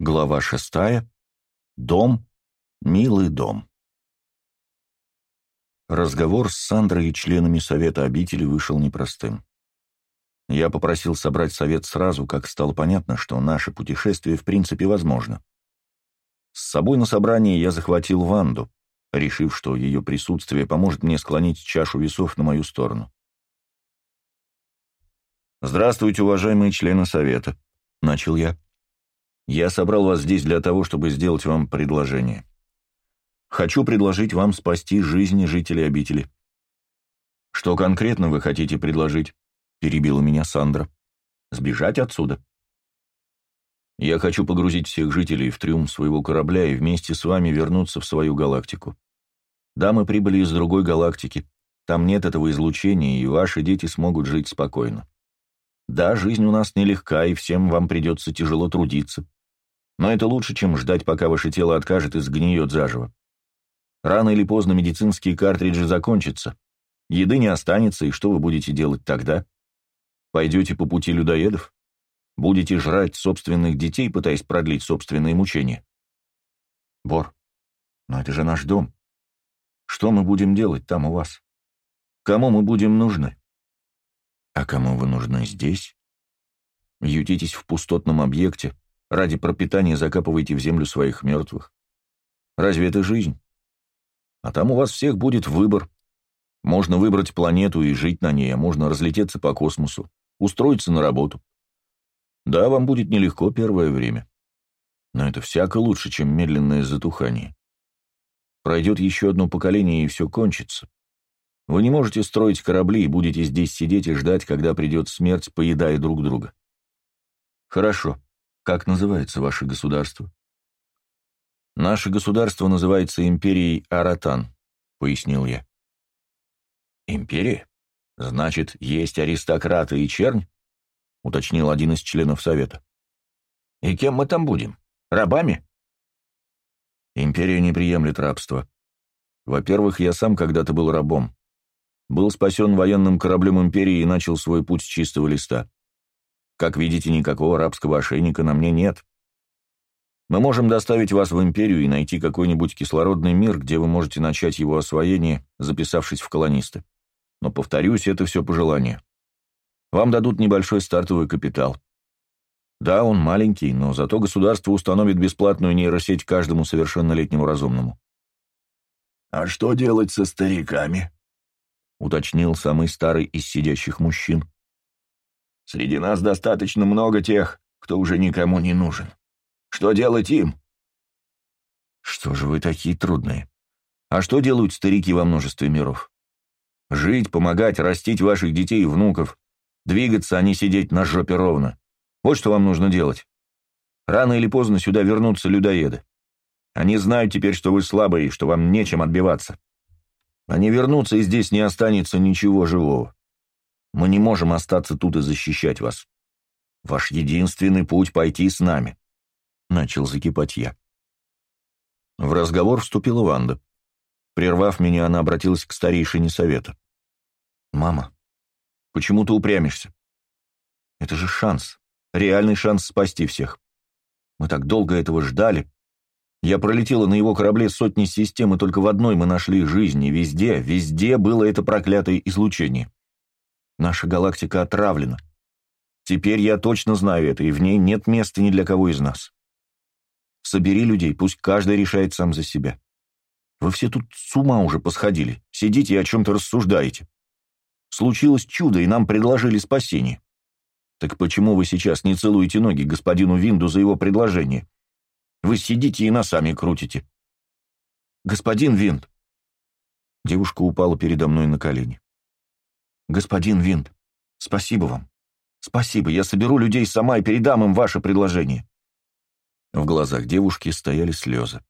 Глава шестая. Дом. Милый дом. Разговор с Сандрой и членами Совета обители вышел непростым. Я попросил собрать совет сразу, как стало понятно, что наше путешествие в принципе возможно. С собой на собрание я захватил Ванду, решив, что ее присутствие поможет мне склонить чашу весов на мою сторону. «Здравствуйте, уважаемые члены Совета», — начал я. «Я собрал вас здесь для того, чтобы сделать вам предложение. Хочу предложить вам спасти жизни жителей обители». «Что конкретно вы хотите предложить?» — перебила меня Сандра. «Сбежать отсюда?» «Я хочу погрузить всех жителей в трюм своего корабля и вместе с вами вернуться в свою галактику. Да, мы прибыли из другой галактики. Там нет этого излучения, и ваши дети смогут жить спокойно. Да, жизнь у нас нелегка, и всем вам придется тяжело трудиться. Но это лучше, чем ждать, пока ваше тело откажет и сгниет заживо. Рано или поздно медицинские картриджи закончатся. Еды не останется, и что вы будете делать тогда? Пойдете по пути людоедов? Будете жрать собственных детей, пытаясь продлить собственные мучения? Бор, но это же наш дом. Что мы будем делать там у вас? Кому мы будем нужны? А кому вы нужны здесь? Ютитесь в пустотном объекте, ради пропитания закапываете в землю своих мертвых. Разве это жизнь? А там у вас всех будет выбор. Можно выбрать планету и жить на ней, а можно разлететься по космосу, устроиться на работу. Да, вам будет нелегко первое время. Но это всяко лучше, чем медленное затухание. Пройдет еще одно поколение, и все кончится. Вы не можете строить корабли и будете здесь сидеть и ждать, когда придет смерть, поедая друг друга. Хорошо. Как называется ваше государство? Наше государство называется империей Аратан, пояснил я. Империя? Значит, есть аристократы и чернь? Уточнил один из членов совета. И кем мы там будем? Рабами? Империя не приемлет рабство. Во-первых, я сам когда-то был рабом. Был спасен военным кораблем империи и начал свой путь с чистого листа. Как видите, никакого арабского ошейника на мне нет. Мы можем доставить вас в империю и найти какой-нибудь кислородный мир, где вы можете начать его освоение, записавшись в колонисты. Но, повторюсь, это все пожелание. Вам дадут небольшой стартовый капитал. Да, он маленький, но зато государство установит бесплатную нейросеть каждому совершеннолетнему разумному. «А что делать со стариками?» — уточнил самый старый из сидящих мужчин. «Среди нас достаточно много тех, кто уже никому не нужен. Что делать им?» «Что же вы такие трудные? А что делают старики во множестве миров? Жить, помогать, растить ваших детей и внуков, двигаться, а не сидеть на жопе ровно. Вот что вам нужно делать. Рано или поздно сюда вернутся людоеды. Они знают теперь, что вы слабые и что вам нечем отбиваться. Они вернутся, и здесь не останется ничего живого. Мы не можем остаться тут и защищать вас. Ваш единственный путь — пойти с нами. Начал закипать я. В разговор вступила Ванда. Прервав меня, она обратилась к старейшине совета. «Мама, почему ты упрямишься? Это же шанс, реальный шанс спасти всех. Мы так долго этого ждали, я пролетела на его корабле сотни систем, и только в одной мы нашли жизнь, и везде, везде было это проклятое излучение. Наша галактика отравлена. Теперь я точно знаю это, и в ней нет места ни для кого из нас. Собери людей, пусть каждый решает сам за себя. Вы все тут с ума уже посходили, сидите и о чем-то рассуждаете. Случилось чудо, и нам предложили спасение. Так почему вы сейчас не целуете ноги господину Винду за его предложение? Вы сидите и носами крутите. Господин Винт. Девушка упала передо мной на колени. Господин Винт, спасибо вам. Спасибо, я соберу людей сама и передам им ваше предложение. В глазах девушки стояли слезы.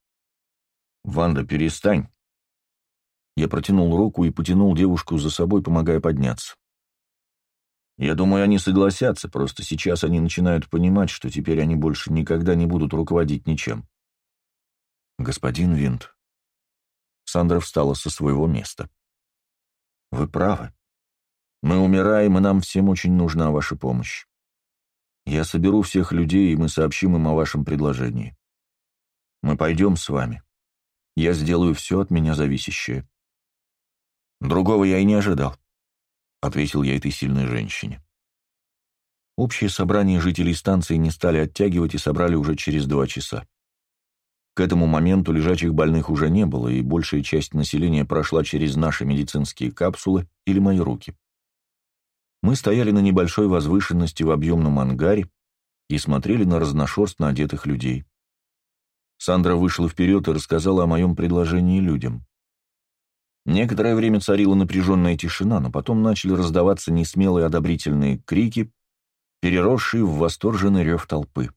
«Ванда, перестань!» Я протянул руку и потянул девушку за собой, помогая подняться. Я думаю, они согласятся, просто сейчас они начинают понимать, что теперь они больше никогда не будут руководить ничем. Господин Винт. Сандра встала со своего места. Вы правы. Мы умираем, и нам всем очень нужна ваша помощь. Я соберу всех людей, и мы сообщим им о вашем предложении. Мы пойдем с вами. Я сделаю все от меня зависящее. Другого я и не ожидал, — ответил я этой сильной женщине. Общее собрание жителей станции не стали оттягивать и собрали уже через два часа. К этому моменту лежачих больных уже не было, и большая часть населения прошла через наши медицинские капсулы или мои руки. Мы стояли на небольшой возвышенности в объемном ангаре и смотрели на разношерстно одетых людей. Сандра вышла вперед и рассказала о моем предложении людям. Некоторое время царила напряженная тишина, но потом начали раздаваться несмелые одобрительные крики, переросшие в восторженный рев толпы.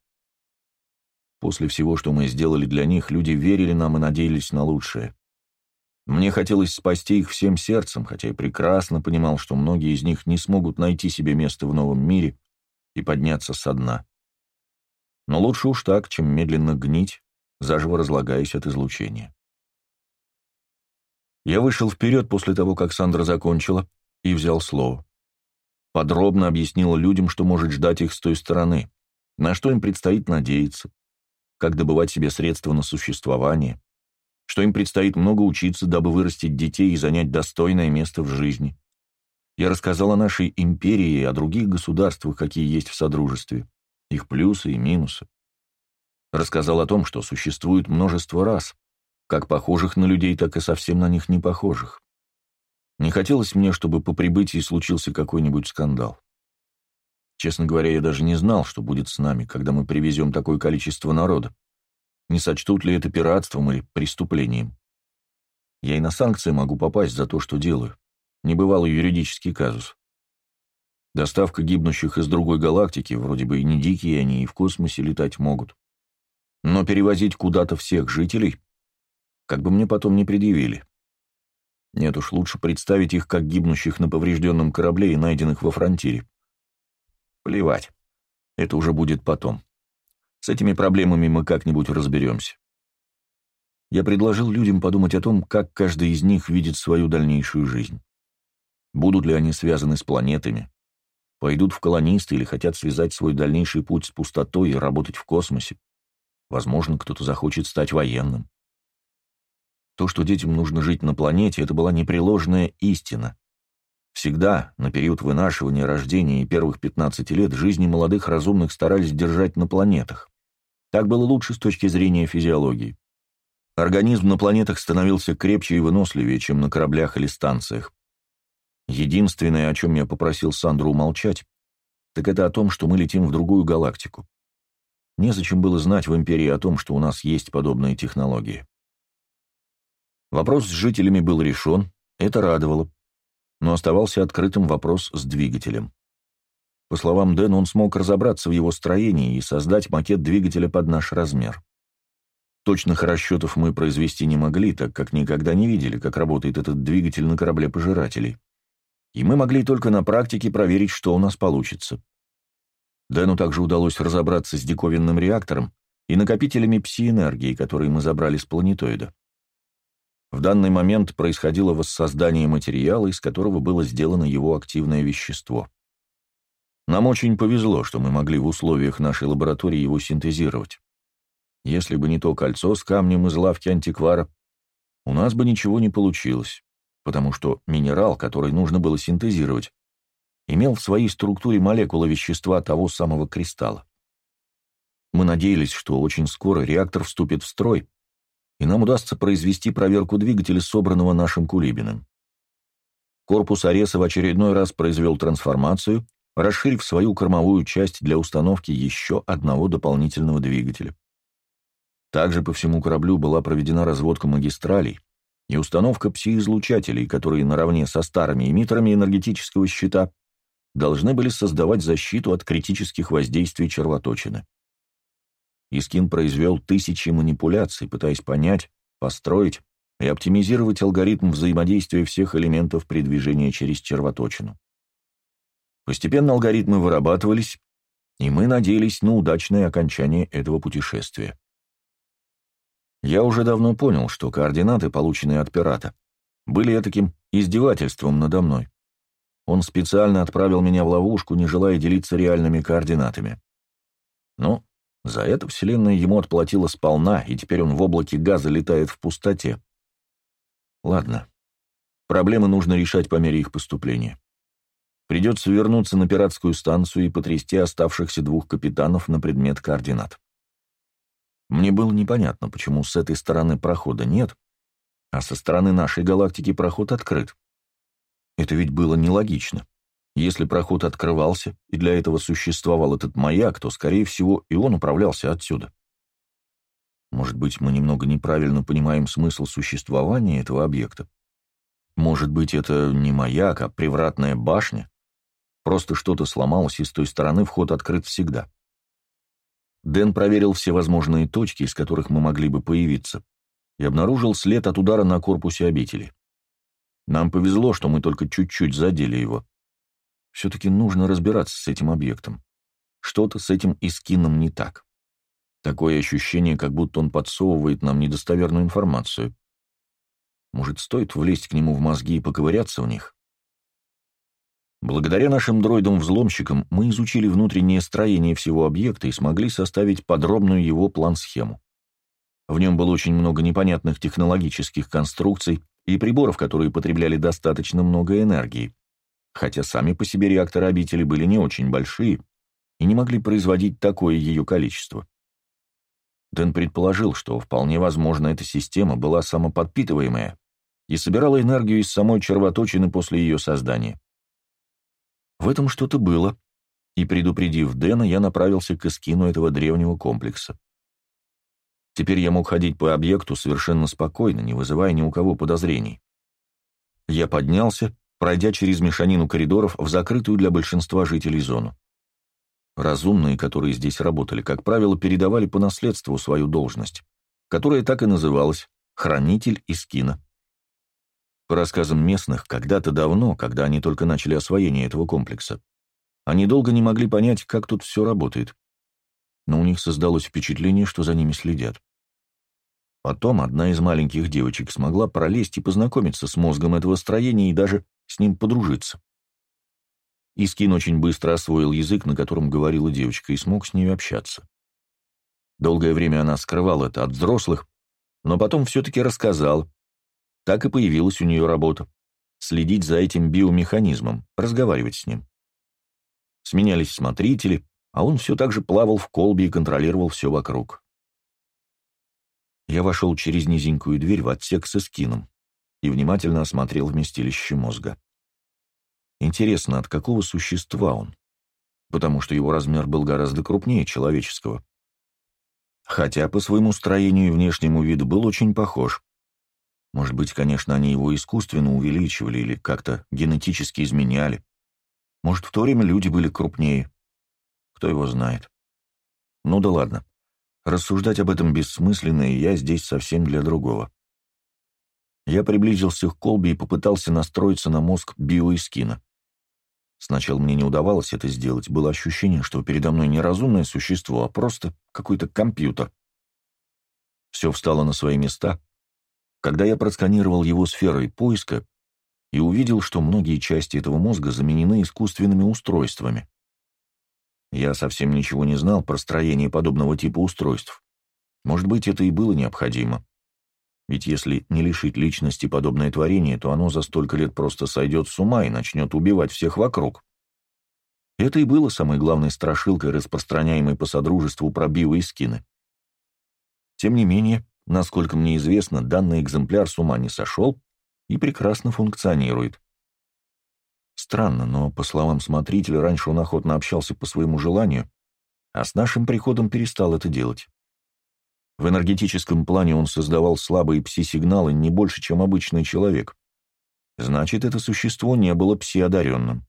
После всего, что мы сделали для них, люди верили нам и надеялись на лучшее. Мне хотелось спасти их всем сердцем, хотя я прекрасно понимал, что многие из них не смогут найти себе место в новом мире и подняться со дна. Но лучше уж так, чем медленно гнить, заживо разлагаясь от излучения. Я вышел вперед после того, как Сандра закончила, и взял слово. Подробно объяснил людям, что может ждать их с той стороны, на что им предстоит надеяться, как добывать себе средства на существование, что им предстоит много учиться, дабы вырастить детей и занять достойное место в жизни. Я рассказал о нашей империи и о других государствах, какие есть в Содружестве, их плюсы и минусы. Рассказал о том, что существует множество рас, как похожих на людей, так и совсем на них не похожих. Не хотелось мне, чтобы по прибытии случился какой-нибудь скандал. Честно говоря, я даже не знал, что будет с нами, когда мы привезем такое количество народа. Не сочтут ли это пиратством или преступлением? Я и на санкции могу попасть за то, что делаю. Небывалый юридический казус. Доставка гибнущих из другой галактики, вроде бы и не дикие они, и в космосе летать могут. Но перевозить куда-то всех жителей, как бы мне потом не предъявили. Нет уж, лучше представить их как гибнущих на поврежденном корабле и найденных во фронтире. Плевать. Это уже будет потом. С этими проблемами мы как-нибудь разберемся. Я предложил людям подумать о том, как каждый из них видит свою дальнейшую жизнь. Будут ли они связаны с планетами? Пойдут в колонисты или хотят связать свой дальнейший путь с пустотой и работать в космосе? Возможно, кто-то захочет стать военным. То, что детям нужно жить на планете, это была непреложная истина. Всегда, на период вынашивания, рождения и первых 15 лет, жизни молодых разумных старались держать на планетах. Так было лучше с точки зрения физиологии. Организм на планетах становился крепче и выносливее, чем на кораблях или станциях. Единственное, о чем я попросил Сандру умолчать, так это о том, что мы летим в другую галактику. Незачем было знать в Империи о том, что у нас есть подобные технологии. Вопрос с жителями был решен, это радовало, но оставался открытым вопрос с двигателем. По словам Дэна, он смог разобраться в его строении и создать макет двигателя под наш размер. Точных расчетов мы произвести не могли, так как никогда не видели, как работает этот двигатель на корабле пожирателей. И мы могли только на практике проверить, что у нас получится. Дэну также удалось разобраться с диковинным реактором и накопителями пси-энергии, которые мы забрали с планетоида. В данный момент происходило воссоздание материала, из которого было сделано его активное вещество. Нам очень повезло, что мы могли в условиях нашей лаборатории его синтезировать. Если бы не то кольцо с камнем из лавки антиквара, у нас бы ничего не получилось, потому что минерал, который нужно было синтезировать, имел в своей структуре молекулы вещества того самого кристалла. Мы надеялись, что очень скоро реактор вступит в строй, и нам удастся произвести проверку двигателя, собранного нашим Кулибиным. Корпус Ареса в очередной раз произвел трансформацию, расширив свою кормовую часть для установки еще одного дополнительного двигателя. Также по всему кораблю была проведена разводка магистралей и установка пси-излучателей, которые наравне со старыми эмиттерами энергетического щита должны были создавать защиту от критических воздействий червоточины. Искин произвел тысячи манипуляций, пытаясь понять, построить и оптимизировать алгоритм взаимодействия всех элементов при движении через червоточину. Постепенно алгоритмы вырабатывались, и мы надеялись на удачное окончание этого путешествия. Я уже давно понял, что координаты, полученные от пирата, были таким издевательством надо мной. Он специально отправил меня в ловушку, не желая делиться реальными координатами. Но за это Вселенная ему отплатила сполна, и теперь он в облаке газа летает в пустоте. Ладно. Проблемы нужно решать по мере их поступления. Придется вернуться на пиратскую станцию и потрясти оставшихся двух капитанов на предмет координат. Мне было непонятно, почему с этой стороны прохода нет, а со стороны нашей галактики проход открыт. Это ведь было нелогично. Если проход открывался, и для этого существовал этот маяк, то, скорее всего, и он управлялся отсюда. Может быть, мы немного неправильно понимаем смысл существования этого объекта? Может быть, это не маяк, а привратная башня? Просто что-то сломалось, и с той стороны вход открыт всегда. Дэн проверил все возможные точки, из которых мы могли бы появиться, и обнаружил след от удара на корпусе обители. Нам повезло, что мы только чуть-чуть задели его. Все-таки нужно разбираться с этим объектом. Что-то с этим искином не так. Такое ощущение, как будто он подсовывает нам недостоверную информацию. Может, стоит влезть к нему в мозги и поковыряться в них? Благодаря нашим дроидам-взломщикам мы изучили внутреннее строение всего объекта и смогли составить подробную его план-схему. В нем было очень много непонятных технологических конструкций и приборов, которые потребляли достаточно много энергии, хотя сами по себе реакторы обители были не очень большие и не могли производить такое ее количество. Дэн предположил, что вполне возможно эта система была самоподпитываемая и собирала энергию из самой червоточины после ее создания. В этом что-то было, и, предупредив Дэна, я направился к эскину этого древнего комплекса. Теперь я мог ходить по объекту совершенно спокойно, не вызывая ни у кого подозрений. Я поднялся, пройдя через мешанину коридоров в закрытую для большинства жителей зону. Разумные, которые здесь работали, как правило, передавали по наследству свою должность, которая так и называлась «хранитель Искина». По рассказам местных, когда-то давно, когда они только начали освоение этого комплекса, они долго не могли понять, как тут все работает. Но у них создалось впечатление, что за ними следят. Потом одна из маленьких девочек смогла пролезть и познакомиться с мозгом этого строения и даже с ним подружиться. Искин очень быстро освоил язык, на котором говорила девочка, и смог с ней общаться. Долгое время она скрывала это от взрослых, но потом все-таки рассказала, так и появилась у нее работа — следить за этим биомеханизмом, разговаривать с ним. Сменялись смотрители, а он все так же плавал в колбе и контролировал все вокруг. Я вошел через низенькую дверь в отсек с эскином и внимательно осмотрел вместилище мозга. Интересно, от какого существа он? Потому что его размер был гораздо крупнее человеческого. Хотя по своему строению и внешнему виду был очень похож. Может быть, конечно, они его искусственно увеличивали или как-то генетически изменяли. Может, в то время люди были крупнее. Кто его знает. Ну да ладно. Рассуждать об этом бессмысленно, и я здесь совсем для другого. Я приблизился к колбе и попытался настроиться на мозг биоискина. Сначала мне не удавалось это сделать, было ощущение, что передо мной не разумное существо, а просто какой-то компьютер. Все встало на свои места, когда я просканировал его сферой поиска и увидел, что многие части этого мозга заменены искусственными устройствами. Я совсем ничего не знал про строение подобного типа устройств. Может быть, это и было необходимо. Ведь если не лишить личности подобное творение, то оно за столько лет просто сойдет с ума и начнет убивать всех вокруг. Это и было самой главной страшилкой, распространяемой по содружеству про био и скины. Тем не менее, Насколько мне известно, данный экземпляр с ума не сошел и прекрасно функционирует. Странно, но, по словам смотрителя, раньше он охотно общался по своему желанию, а с нашим приходом перестал это делать. В энергетическом плане он создавал слабые пси-сигналы не больше, чем обычный человек. Значит, это существо не было пси-одаренным.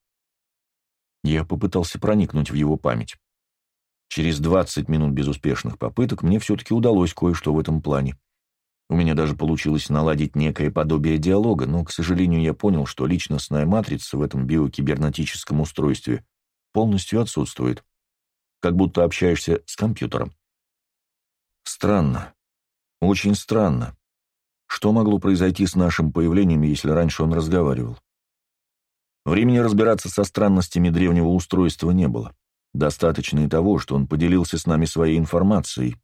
Я попытался проникнуть в его память. Через 20 минут безуспешных попыток мне все-таки удалось кое-что в этом плане. У меня даже получилось наладить некое подобие диалога, но, к сожалению, я понял, что личностная матрица в этом биокибернетическом устройстве полностью отсутствует. Как будто общаешься с компьютером. Странно. Очень странно. Что могло произойти с нашим появлением, если раньше он разговаривал? Времени разбираться со странностями древнего устройства не было. Достаточно и того, что он поделился с нами своей информацией.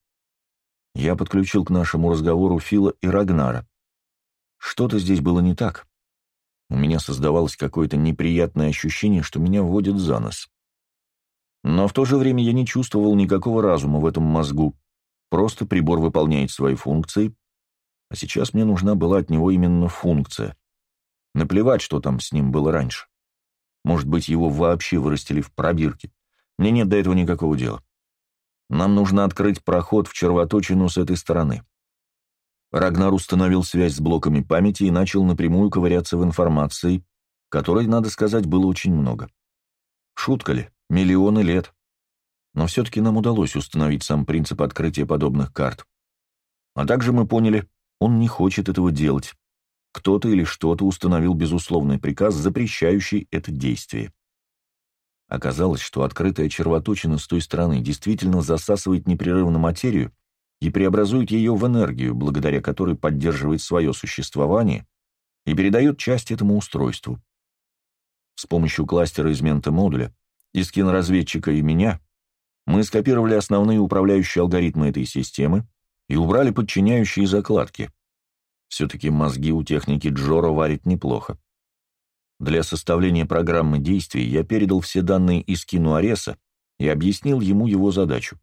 Я подключил к нашему разговору Фила и Рагнара. Что-то здесь было не так. У меня создавалось какое-то неприятное ощущение, что меня вводят за нос. Но в то же время я не чувствовал никакого разума в этом мозгу. Просто прибор выполняет свои функции, а сейчас мне нужна была от него именно функция. Наплевать, что там с ним было раньше. Может быть, его вообще вырастили в пробирке. Мне нет до этого никакого дела. Нам нужно открыть проход в червоточину с этой стороны. Рагнар установил связь с блоками памяти и начал напрямую ковыряться в информации, которой, надо сказать, было очень много. Шутка ли? Миллионы лет. Но все-таки нам удалось установить сам принцип открытия подобных карт. А также мы поняли, он не хочет этого делать. Кто-то или что-то установил безусловный приказ, запрещающий это действие. Оказалось, что открытая червоточина с той стороны действительно засасывает непрерывно материю и преобразует ее в энергию, благодаря которой поддерживает свое существование и передает часть этому устройству. С помощью кластера из мента-модуля, из киноразведчика и меня, мы скопировали основные управляющие алгоритмы этой системы и убрали подчиняющие закладки. Все-таки мозги у техники Джоро варит неплохо. Для составления программы действий я передал все данные из кино Ареса и объяснил ему его задачу.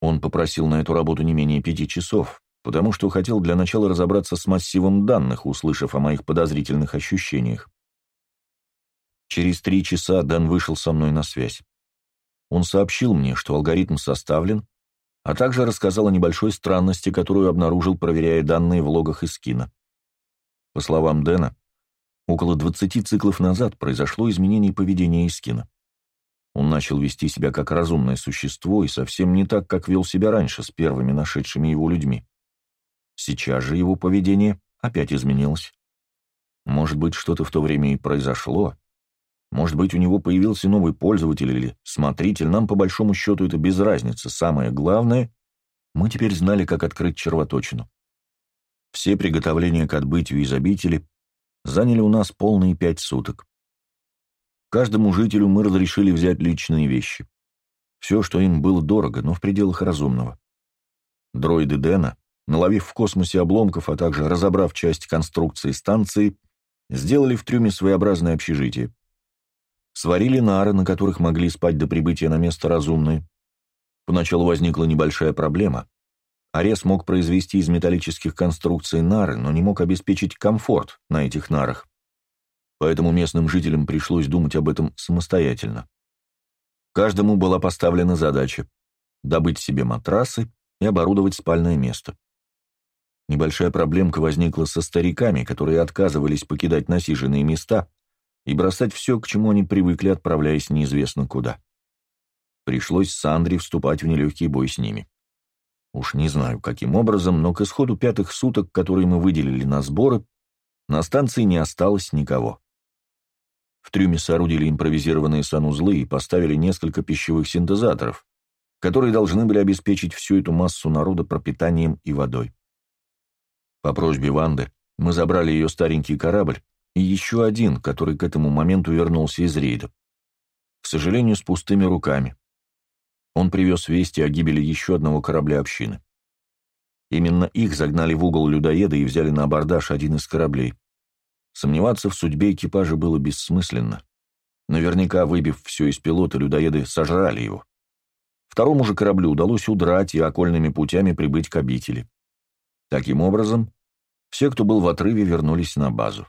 Он попросил на эту работу не менее пяти часов, потому что хотел для начала разобраться с массивом данных, услышав о моих подозрительных ощущениях. Через три часа Дан вышел со мной на связь. Он сообщил мне, что алгоритм составлен, а также рассказал о небольшой странности, которую обнаружил, проверяя данные в логах из кино. По словам Дэна, около 20 циклов назад произошло изменение поведения Искина. Он начал вести себя как разумное существо и совсем не так, как вел себя раньше с первыми нашедшими его людьми. Сейчас же его поведение опять изменилось. Может быть, что-то в то время и произошло. Может быть, у него появился новый пользователь или смотритель. Нам, по большому счету, это без разницы. Самое главное, мы теперь знали, как открыть червоточину. Все приготовления к отбытию из обители заняли у нас полные пять суток. Каждому жителю мы разрешили взять личные вещи. Все, что им было дорого, но в пределах разумного. Дроиды Дэна, наловив в космосе обломков, а также разобрав часть конструкции станции, сделали в трюме своеобразное общежитие. Сварили нары, на которых могли спать до прибытия на место разумные. Поначалу возникла небольшая проблема. Арес мог произвести из металлических конструкций нары, но не мог обеспечить комфорт на этих нарах поэтому местным жителям пришлось думать об этом самостоятельно. Каждому была поставлена задача – добыть себе матрасы и оборудовать спальное место. Небольшая проблемка возникла со стариками, которые отказывались покидать насиженные места и бросать все, к чему они привыкли, отправляясь неизвестно куда. Пришлось Сандре вступать в нелегкий бой с ними. Уж не знаю, каким образом, но к исходу пятых суток, которые мы выделили на сборы, на станции не осталось никого. В трюме соорудили импровизированные санузлы и поставили несколько пищевых синтезаторов, которые должны были обеспечить всю эту массу народа пропитанием и водой. По просьбе Ванды мы забрали ее старенький корабль и еще один, который к этому моменту вернулся из рейда. К сожалению, с пустыми руками. Он привез вести о гибели еще одного корабля общины. Именно их загнали в угол людоеда и взяли на абордаж один из кораблей. Сомневаться в судьбе экипажа было бессмысленно. Наверняка, выбив все из пилота, людоеды сожрали его. Второму же кораблю удалось удрать и окольными путями прибыть к обители. Таким образом, все, кто был в отрыве, вернулись на базу.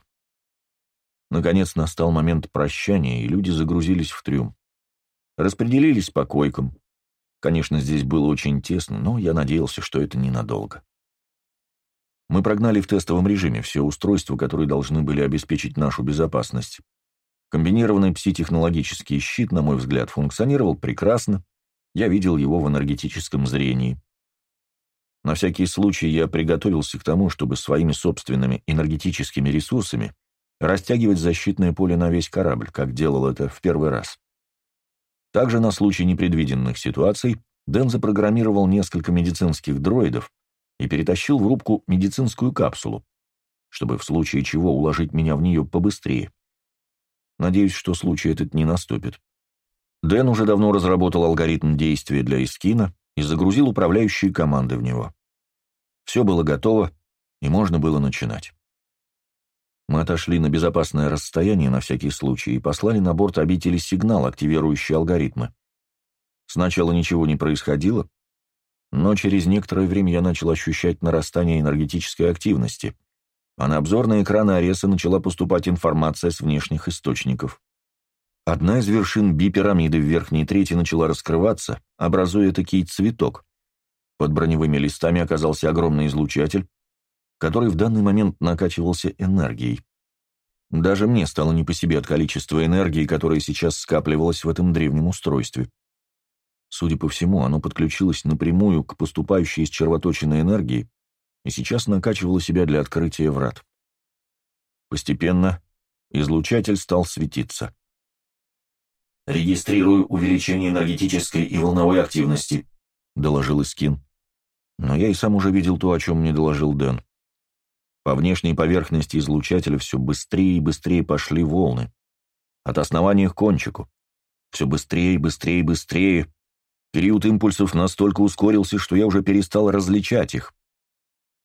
Наконец настал момент прощания, и люди загрузились в трюм. Распределились по койкам. Конечно, здесь было очень тесно, но я надеялся, что это ненадолго. Мы прогнали в тестовом режиме все устройства, которые должны были обеспечить нашу безопасность. Комбинированный пситехнологический щит, на мой взгляд, функционировал прекрасно. Я видел его в энергетическом зрении. На всякий случай я приготовился к тому, чтобы своими собственными энергетическими ресурсами растягивать защитное поле на весь корабль, как делал это в первый раз. Также на случай непредвиденных ситуаций Дэн запрограммировал несколько медицинских дроидов, и перетащил в рубку медицинскую капсулу, чтобы в случае чего уложить меня в нее побыстрее. Надеюсь, что случай этот не наступит. Дэн уже давно разработал алгоритм действия для Искина и загрузил управляющие команды в него. Все было готово, и можно было начинать. Мы отошли на безопасное расстояние на всякий случай и послали на борт обители сигнал, активирующий алгоритмы. Сначала ничего не происходило, но через некоторое время я начал ощущать нарастание энергетической активности, а на обзорные экраны Ареса начала поступать информация с внешних источников. Одна из вершин би-пирамиды в верхней трети начала раскрываться, образуя такий цветок. Под броневыми листами оказался огромный излучатель, который в данный момент накачивался энергией. Даже мне стало не по себе от количества энергии, которая сейчас скапливалась в этом древнем устройстве. Судя по всему, оно подключилось напрямую к поступающей из червоточины энергии и сейчас накачивало себя для открытия врат. Постепенно излучатель стал светиться. «Регистрирую увеличение энергетической и волновой активности», — доложил Искин. Но я и сам уже видел то, о чем мне доложил Дэн. По внешней поверхности излучателя все быстрее и быстрее пошли волны. От основания к кончику. Все быстрее, быстрее, быстрее. Период импульсов настолько ускорился, что я уже перестал различать их.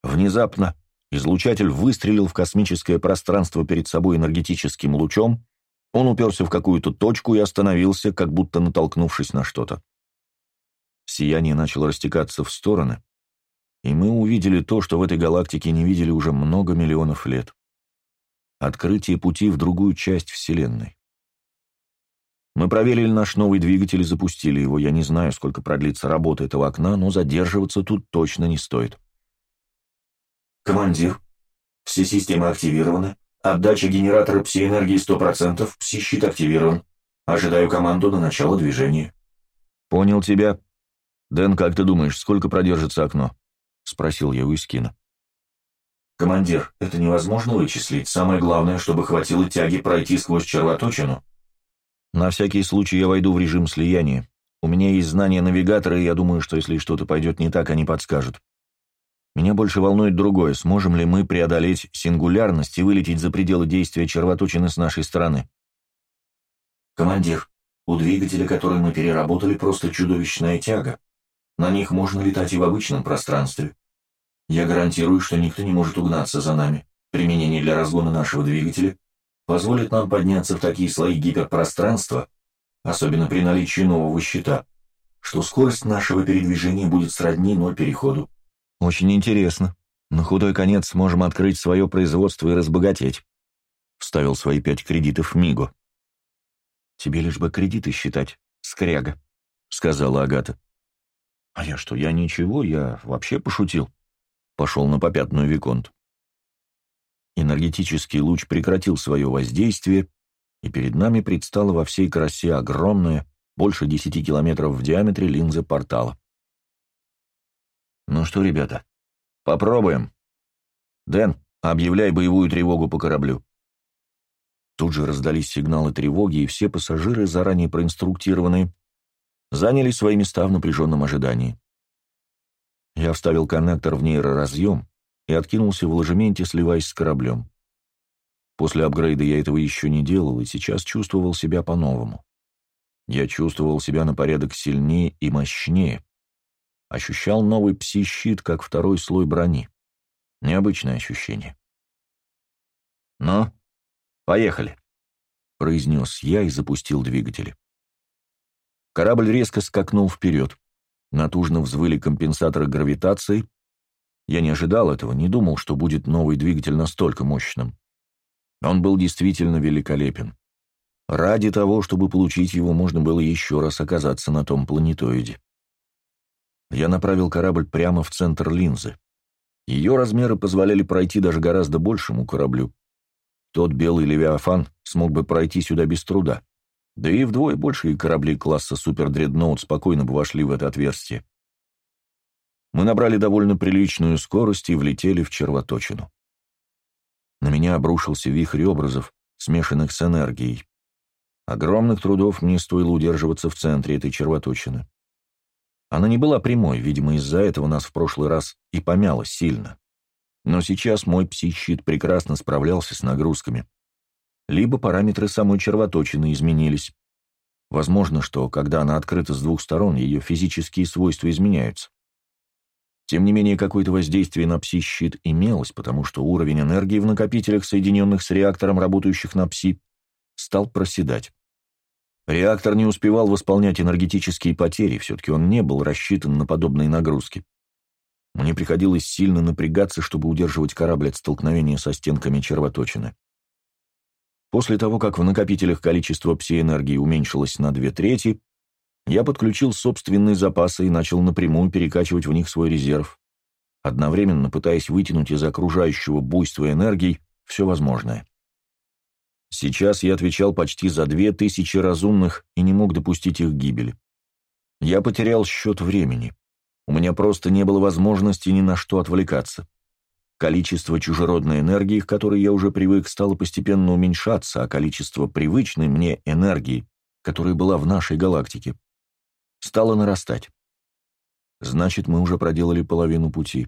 Внезапно излучатель выстрелил в космическое пространство перед собой энергетическим лучом, он уперся в какую-то точку и остановился, как будто натолкнувшись на что-то. Сияние начало растекаться в стороны, и мы увидели то, что в этой галактике не видели уже много миллионов лет. Открытие пути в другую часть Вселенной. Мы проверили наш новый двигатель и запустили его. Я не знаю, сколько продлится работа этого окна, но задерживаться тут точно не стоит. «Командир, все системы активированы. Отдача генератора пси-энергии 100%, пси-щит активирован. Ожидаю команду на начало движения». «Понял тебя. Дэн, как ты думаешь, сколько продержится окно?» — спросил я у Искина. «Командир, это невозможно вычислить. Самое главное, чтобы хватило тяги пройти сквозь червоточину». «На всякий случай я войду в режим слияния. У меня есть знания навигатора, и я думаю, что если что-то пойдет не так, они подскажут. Меня больше волнует другое. Сможем ли мы преодолеть сингулярность и вылететь за пределы действия червоточины с нашей стороны?» «Командир, у двигателя, который мы переработали, просто чудовищная тяга. На них можно летать и в обычном пространстве. Я гарантирую, что никто не может угнаться за нами. Применение для разгона нашего двигателя позволит нам подняться в такие слои гиперпространства, особенно при наличии нового щита, что скорость нашего передвижения будет сродни ноль переходу. Очень интересно. На худой конец сможем открыть свое производство и разбогатеть. Вставил свои пять кредитов Миго. Тебе лишь бы кредиты считать, скряга, сказала Агата. «А я что, я ничего, я вообще пошутил», — пошел на попятную Виконт. Энергетический луч прекратил свое воздействие, и перед нами предстала во всей красе огромная, больше десяти километров в диаметре линза портала. «Ну что, ребята, попробуем. Дэн, объявляй боевую тревогу по кораблю». Тут же раздались сигналы тревоги, и все пассажиры, заранее проинструктированные, заняли свои места в напряженном ожидании. Я вставил коннектор в нейроразъем и откинулся в ложементе, сливаясь с кораблем. После апгрейда я этого еще не делал и сейчас чувствовал себя по-новому. Я чувствовал себя на порядок сильнее и мощнее. Ощущал новый пси-щит, как второй слой брони. Необычное ощущение. «Ну, поехали», — произнес я и запустил двигатели. Корабль резко скакнул вперед. Натужно взвыли компенсаторы гравитации. Я не ожидал этого, не думал, что будет новый двигатель настолько мощным. Он был действительно великолепен. Ради того, чтобы получить его, можно было еще раз оказаться на том планетоиде. Я направил корабль прямо в центр линзы. Ее размеры позволяли пройти даже гораздо большему кораблю. Тот белый Левиафан смог бы пройти сюда без труда. Да и вдвое большие корабли класса Супер-Дредноут спокойно бы вошли в это отверстие. Мы набрали довольно приличную скорость и влетели в червоточину. На меня обрушился вихрь образов, смешанных с энергией. Огромных трудов мне стоило удерживаться в центре этой червоточины. Она не была прямой, видимо, из-за этого нас в прошлый раз и помяло сильно. Но сейчас мой пси-щит прекрасно справлялся с нагрузками либо параметры самой червоточины изменились. Возможно, что, когда она открыта с двух сторон, ее физические свойства изменяются. Тем не менее, какое-то воздействие на пси-щит имелось, потому что уровень энергии в накопителях, соединенных с реактором, работающих на пси, стал проседать. Реактор не успевал восполнять энергетические потери, все-таки он не был рассчитан на подобные нагрузки. Мне приходилось сильно напрягаться, чтобы удерживать корабль от столкновения со стенками червоточины. После того, как в накопителях количество пси-энергии уменьшилось на две трети, я подключил собственные запасы и начал напрямую перекачивать в них свой резерв, одновременно пытаясь вытянуть из окружающего буйства энергии все возможное. Сейчас я отвечал почти за две тысячи разумных и не мог допустить их гибели. Я потерял счет времени. У меня просто не было возможности ни на что отвлекаться. Количество чужеродной энергии, к которой я уже привык, стало постепенно уменьшаться, а количество привычной мне энергии, которая была в нашей галактике, стало нарастать. Значит, мы уже проделали половину пути.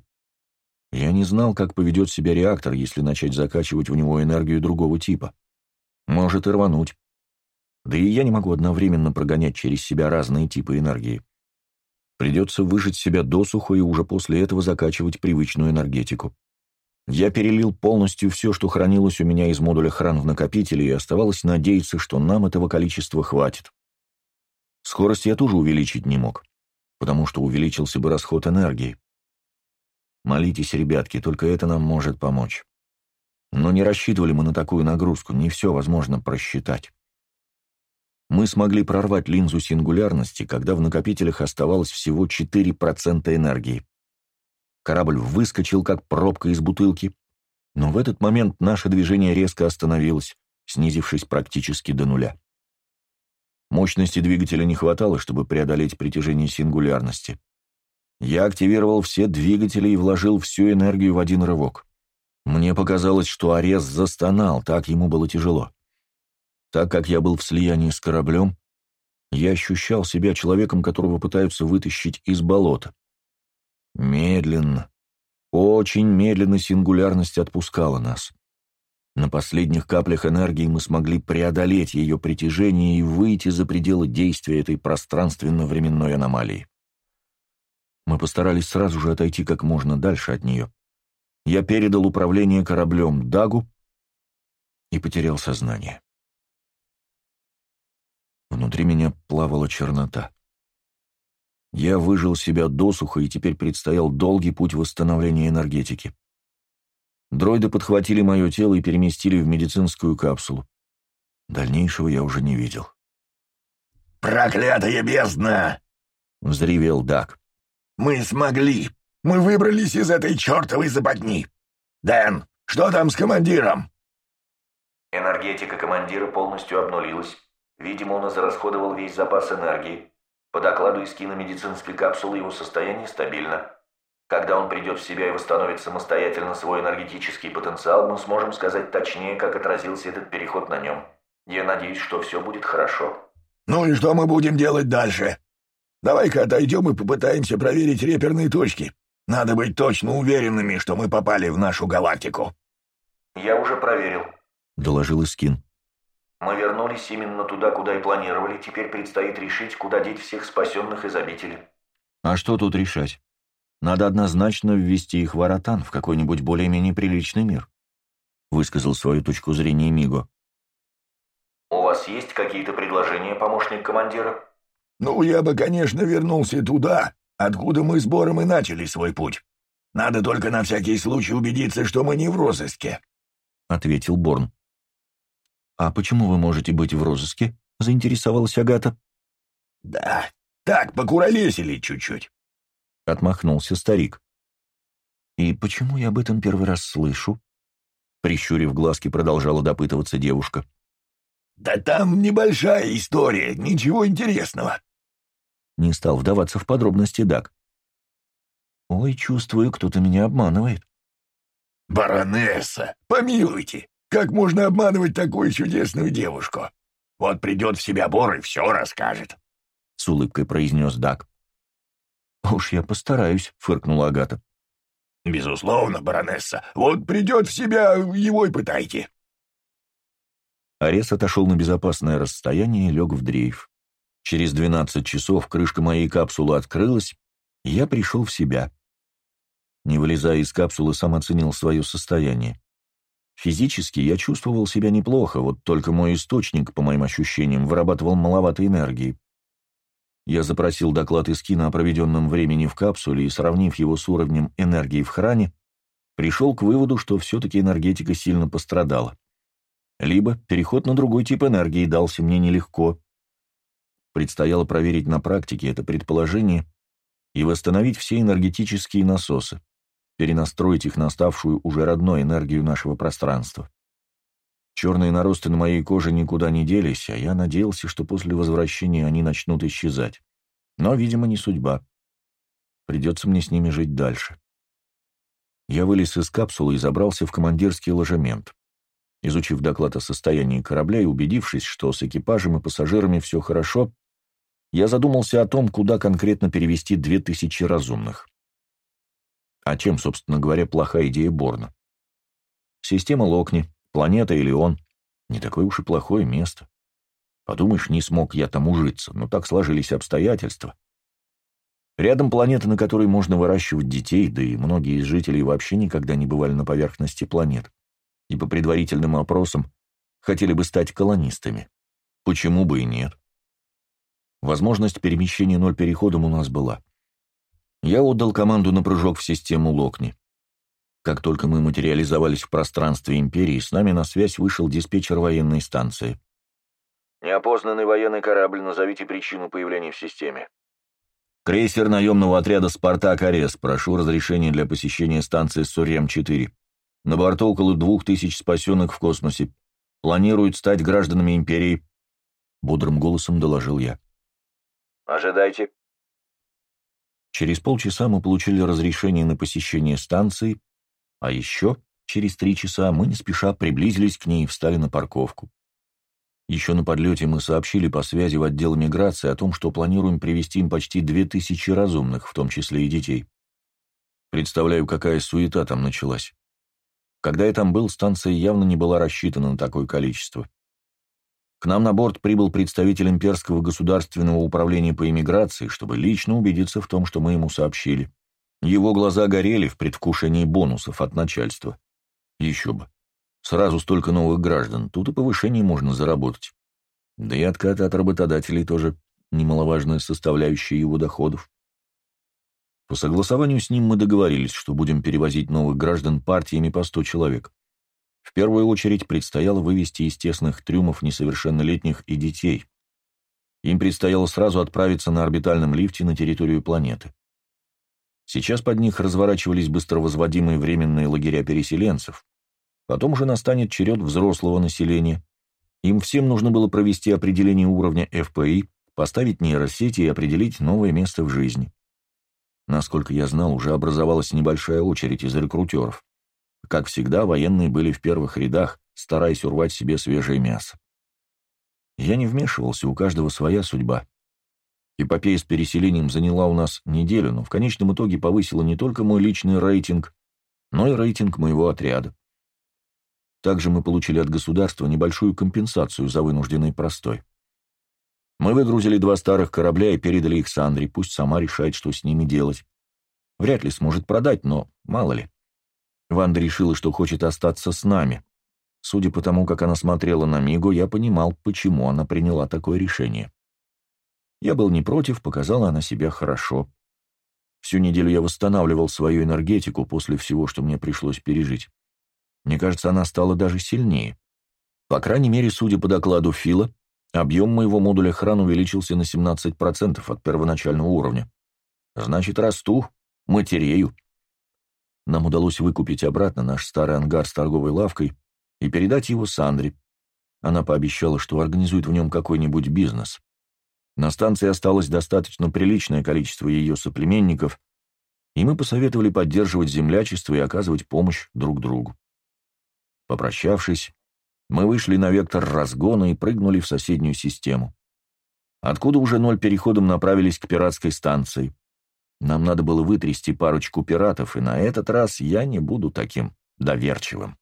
Я не знал, как поведет себя реактор, если начать закачивать в него энергию другого типа. Может и рвануть. Да и я не могу одновременно прогонять через себя разные типы энергии. Придется выжать себя досухо и уже после этого закачивать привычную энергетику. Я перелил полностью все, что хранилось у меня из модуля хран в накопителе, и оставалось надеяться, что нам этого количества хватит. Скорость я тоже увеличить не мог, потому что увеличился бы расход энергии. Молитесь, ребятки, только это нам может помочь. Но не рассчитывали мы на такую нагрузку, не все возможно просчитать. Мы смогли прорвать линзу сингулярности, когда в накопителях оставалось всего 4% энергии. Корабль выскочил, как пробка из бутылки, но в этот момент наше движение резко остановилось, снизившись практически до нуля. Мощности двигателя не хватало, чтобы преодолеть притяжение сингулярности. Я активировал все двигатели и вложил всю энергию в один рывок. Мне показалось, что Арес застонал, так ему было тяжело. Так как я был в слиянии с кораблем, я ощущал себя человеком, которого пытаются вытащить из болота. Медленно, очень медленно сингулярность отпускала нас. На последних каплях энергии мы смогли преодолеть ее притяжение и выйти за пределы действия этой пространственно-временной аномалии. Мы постарались сразу же отойти как можно дальше от нее я передал управление кораблем Дагу и потерял сознание. Внутри меня плавала чернота. Я выжил себя досуха, и теперь предстоял долгий путь восстановления энергетики. Дроиды подхватили мое тело и переместили в медицинскую капсулу. Дальнейшего я уже не видел. «Проклятая бездна!» — взревел Даг. «Мы смогли! Мы выбрались из этой чертовой западни. Дэн, что там с командиром?» Энергетика командира полностью обнулилась. Видимо, он израсходовал весь запас энергии. По докладу из киномедицинской капсулы его состояние стабильно. Когда он придет в себя и восстановит самостоятельно свой энергетический потенциал, мы сможем сказать точнее, как отразился этот переход на нем. Я надеюсь, что все будет хорошо. «Ну и что мы будем делать дальше? Давай-ка отойдем и попытаемся проверить реперные точки. Надо быть точно уверенными, что мы попали в нашу галактику». «Я уже проверил», — доложил Искин. «Мы вернулись именно туда, куда и планировали. Теперь предстоит решить, куда деть всех спасенных из обители». «А что тут решать? Надо однозначно ввести их в Аратан, в какой-нибудь более-менее приличный мир», — высказал свою точку зрения Миго. «У вас есть какие-то предложения, помощник командира?» «Ну, я бы, конечно, вернулся туда, откуда мы с Бором и начали свой путь. Надо только на всякий случай убедиться, что мы не в розыске», — ответил Борн. «А почему вы можете быть в розыске?» — заинтересовалась Агата. «Да, так, покуролесили чуть-чуть», — отмахнулся старик. «И почему я об этом первый раз слышу?» Прищурив глазки, продолжала допытываться девушка. «Да там небольшая история, ничего интересного. Не стал вдаваться в подробности Дак. «Ой, чувствую, кто-то меня обманывает». «Баронесса, помилуйте, как можно обманывать такую чудесную девушку? Вот придет в себя Бор и все расскажет», — с улыбкой произнес Дак. «Уж я постараюсь», — фыркнула Агата. «Безусловно, баронесса. Вот придет в себя, его и пытайте». Арес отошел на безопасное расстояние и лег в дрейф. Через 12 часов крышка моей капсулы открылась, и я пришел в себя. Не вылезая из капсулы, сам оценил свое состояние. Физически я чувствовал себя неплохо, вот только мой источник, по моим ощущениям, вырабатывал маловато энергии. Я запросил доклад из кино о проведенном времени в капсуле и, сравнив его с уровнем энергии в хране, пришел к выводу, что все-таки энергетика сильно пострадала. Либо переход на другой тип энергии дался мне нелегко. Предстояло проверить на практике это предположение и восстановить все энергетические насосы, перенастроить их на ставшую уже родной энергию нашего пространства. Черные наросты на моей коже никуда не делись, а я надеялся, что после возвращения они начнут исчезать. Но, видимо, не судьба. Придется мне с ними жить дальше. Я вылез из капсулы и забрался в командирский ложемент. Изучив доклад о состоянии корабля и убедившись, что с экипажем и пассажирами все хорошо, я задумался о том, куда конкретно перевести две тысячи разумных. А чем, собственно говоря, плохая идея Борна? Система Локни, планета или он — не такое уж и плохое место. Подумаешь, не смог я там ужиться, но так сложились обстоятельства. Рядом планета, на которой можно выращивать детей, да и многие из жителей вообще никогда не бывали на поверхности планет. И по предварительным опросам хотели бы стать колонистами. Почему бы и нет? Возможность перемещения ноль переходом у нас была. Я отдал команду на прыжок в систему Локни. Как только мы материализовались в пространстве Империи, с нами на связь вышел диспетчер военной станции. «Неопознанный военный корабль, назовите причину появления в системе». Крейсер наемного отряда «Спартак Арес». Прошу разрешения для посещения станции Сурем-4. На борту около двух тысяч спасенных в космосе. Планируют стать гражданами Империи. Бодрым голосом доложил я. «Ожидайте». Через полчаса мы получили разрешение на посещение станции, а еще через три часа мы не спеша приблизились к ней и встали на парковку. Еще на подлете мы сообщили по связи в отдел миграции о том, что планируем привести им почти две тысячи разумных, в том числе и детей. Представляю, какая суета там началась. Когда я там был, станция явно не была рассчитана на такое количество. К нам на борт прибыл представитель имперского государственного управления по иммиграции, чтобы лично убедиться в том, что мы ему сообщили. Его глаза горели в предвкушении бонусов от начальства. Еще бы. Сразу столько новых граждан, тут и повышение можно заработать. Да и откаты от работодателей тоже немаловажная составляющая его доходов. По согласованию с ним мы договорились, что будем перевозить новых граждан партиями по 100 человек. В первую очередь предстояло вывести из тесных трюмов несовершеннолетних и детей. Им предстояло сразу отправиться на орбитальном лифте на территорию планеты. Сейчас под них разворачивались быстровозводимые временные лагеря переселенцев, Потом уже настанет черед взрослого населения. Им всем нужно было провести определение уровня ФПИ, поставить нейросети и определить новое место в жизни. Насколько я знал, уже образовалась небольшая очередь из рекрутеров. Как всегда, военные были в первых рядах, стараясь урвать себе свежее мясо. Я не вмешивался, у каждого своя судьба. Эпопея с переселением заняла у нас неделю, но в конечном итоге повысила не только мой личный рейтинг, но и рейтинг моего отряда. Также мы получили от государства небольшую компенсацию за вынужденный простой. Мы выгрузили два старых корабля и передали их Сандре, пусть сама решает, что с ними делать. Вряд ли сможет продать, но мало ли. Ванда решила, что хочет остаться с нами. Судя по тому, как она смотрела на Мигу, я понимал, почему она приняла такое решение. Я был не против, показала она себя хорошо. Всю неделю я восстанавливал свою энергетику после всего, что мне пришлось пережить. Мне кажется, она стала даже сильнее. По крайней мере, судя по докладу Фила, объем моего модуля хран увеличился на 17% от первоначального уровня. Значит, расту, матерею. Нам удалось выкупить обратно наш старый ангар с торговой лавкой и передать его Сандре. Она пообещала, что организует в нем какой-нибудь бизнес. На станции осталось достаточно приличное количество ее соплеменников, и мы посоветовали поддерживать землячество и оказывать помощь друг другу. Попрощавшись, мы вышли на вектор разгона и прыгнули в соседнюю систему. Откуда уже ноль переходом направились к пиратской станции. Нам надо было вытрясти парочку пиратов, и на этот раз я не буду таким доверчивым.